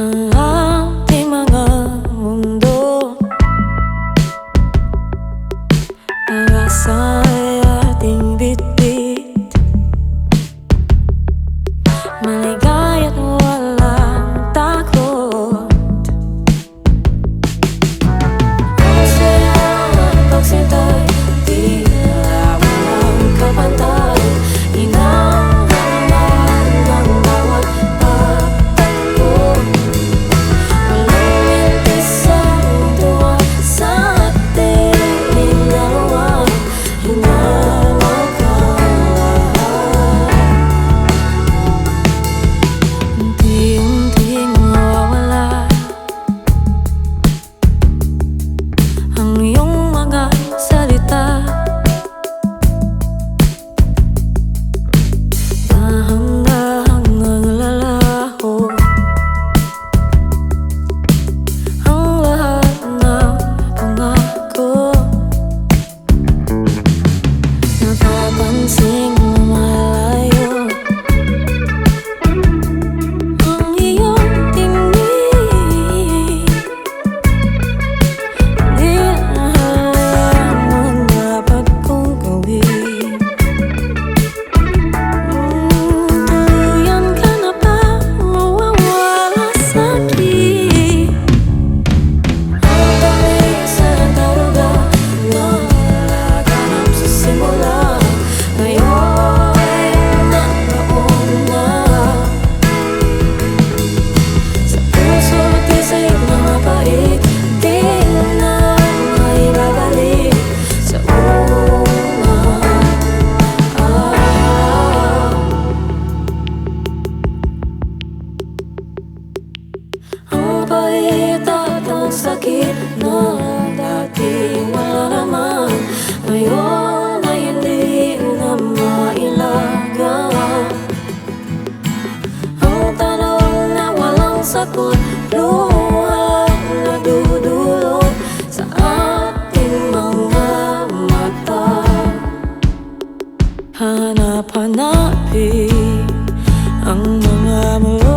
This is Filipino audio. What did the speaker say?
time. sa tuluhan Nadudulot sa ating mga mata. Hanap-hanapin ang mga mula